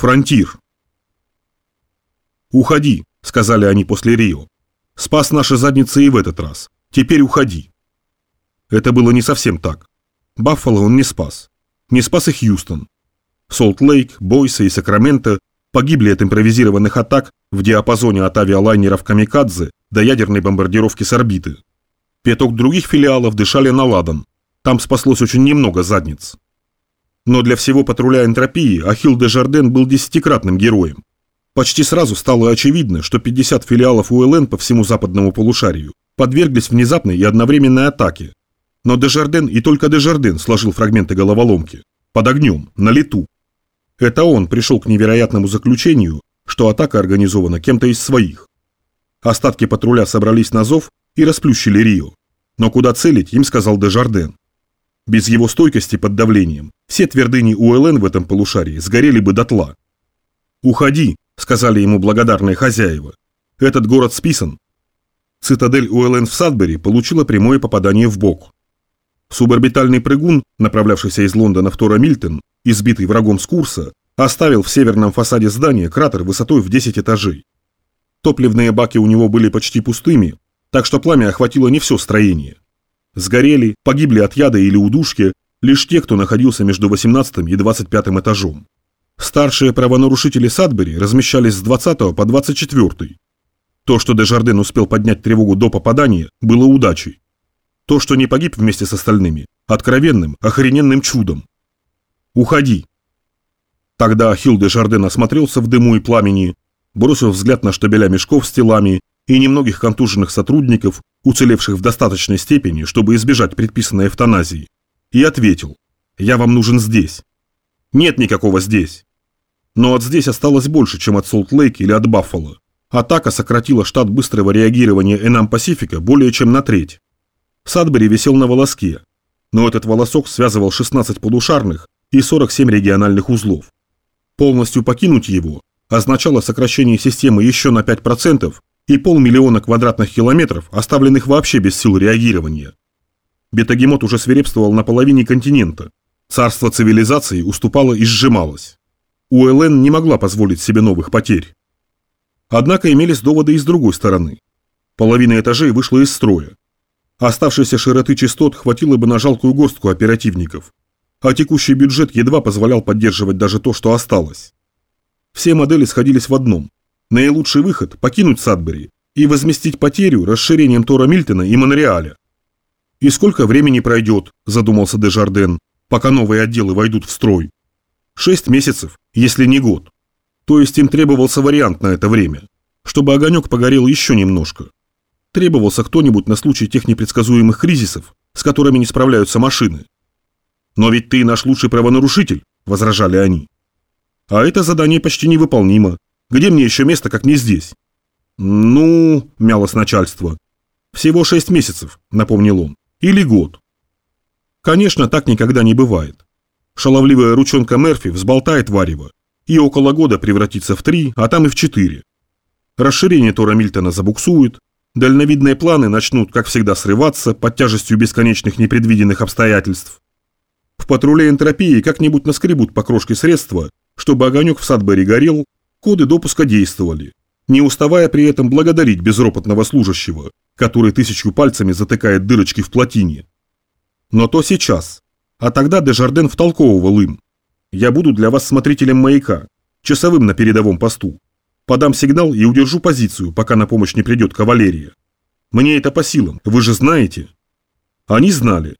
Фронтир. «Уходи», — сказали они после Рио. «Спас наши задницы и в этот раз. Теперь уходи». Это было не совсем так. Баффало он не спас. Не спас и Хьюстон. Солт-Лейк, Бойса и Сакраменто погибли от импровизированных атак в диапазоне от авиалайнеров «Камикадзе» до ядерной бомбардировки с орбиты. Пяток других филиалов дышали на ладан. Там спаслось очень немного задниц. Но для всего патруля энтропии Ахилл де Жарден был десятикратным героем. Почти сразу стало очевидно, что 50 филиалов УЛН по всему западному полушарию подверглись внезапной и одновременной атаке. Но Дежарден и только Дежарден сложил фрагменты головоломки. Под огнем, на лету. Это он пришел к невероятному заключению, что атака организована кем-то из своих. Остатки патруля собрались на зов и расплющили Рио. Но куда целить, им сказал Дежарден. Без его стойкости под давлением все твердыни УЛН в этом полушарии сгорели бы дотла. «Уходи», — сказали ему благодарные хозяева. «Этот город списан». Цитадель УЛН в Садбери получила прямое попадание в бок. Суборбитальный прыгун, направлявшийся из Лондона в Тора Мильтон, избитый врагом с курса, оставил в северном фасаде здания кратер высотой в 10 этажей. Топливные баки у него были почти пустыми, так что пламя охватило не все строение. Сгорели, погибли от яда или удушки лишь те, кто находился между 18 и 25 этажом. Старшие правонарушители Садбери размещались с 20 по 24. То, что Дежарден успел поднять тревогу до попадания, было удачей. То, что не погиб вместе с остальными, откровенным, охрененным чудом. «Уходи!» Тогда Хилл Дежарден осмотрелся в дыму и пламени, бросил взгляд на штабеля мешков с телами и немногих контуженных сотрудников, уцелевших в достаточной степени, чтобы избежать предписанной эвтаназии, и ответил «Я вам нужен здесь». Нет никакого здесь. Но от здесь осталось больше, чем от Солт-Лейк или от Баффало. Атака сократила штат быстрого реагирования Энам Пасифика более чем на треть. Садбери висел на волоске, но этот волосок связывал 16 полушарных и 47 региональных узлов. Полностью покинуть его означало сокращение системы еще на 5% и полмиллиона квадратных километров, оставленных вообще без сил реагирования. Бетагемот уже свирепствовал на половине континента. Царство цивилизации уступало и сжималось. УЛН не могла позволить себе новых потерь. Однако имелись доводы и с другой стороны. Половина этажей вышла из строя. Оставшейся широты частот хватило бы на жалкую горстку оперативников. А текущий бюджет едва позволял поддерживать даже то, что осталось. Все модели сходились в одном. Наилучший выход – покинуть Садбери и возместить потерю расширением Тора Мильтона и Монреаля. «И сколько времени пройдет?» – задумался Дежарден, пока новые отделы войдут в строй. «Шесть месяцев, если не год. То есть им требовался вариант на это время, чтобы огонек погорел еще немножко. Требовался кто-нибудь на случай тех непредсказуемых кризисов, с которыми не справляются машины. «Но ведь ты наш лучший правонарушитель», – возражали они. «А это задание почти невыполнимо. Где мне еще место, как не здесь?» «Ну...» – мялось начальство. «Всего шесть месяцев», – напомнил он. «Или год». Конечно, так никогда не бывает. Шаловливая ручонка Мерфи взболтает варево, и около года превратится в три, а там и в четыре. Расширение Тора Мильтона забуксует, дальновидные планы начнут, как всегда, срываться под тяжестью бесконечных непредвиденных обстоятельств. В патруле энтропии как-нибудь наскребут по крошке средства, чтобы огонек в Садбери горел, коды допуска действовали, не уставая при этом благодарить безропотного служащего, который тысячу пальцами затыкает дырочки в плотине. Но то сейчас. А тогда Дежарден втолковывал им. Я буду для вас смотрителем маяка, часовым на передовом посту. Подам сигнал и удержу позицию, пока на помощь не придет кавалерия. Мне это по силам, вы же знаете. Они знали.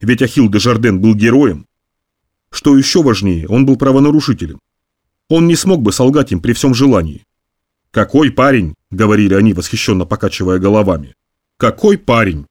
Ведь Ахилл Дежарден был героем. Что еще важнее, он был правонарушителем. Он не смог бы солгать им при всем желании. «Какой парень!» – говорили они, восхищенно покачивая головами. «Какой парень!»